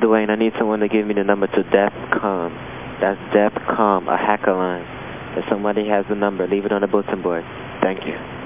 Dwayne. I need someone to give me the number to Defcom. That's Defcom, a hacker line. If somebody has the number, leave it on the bulletin board. Thank you.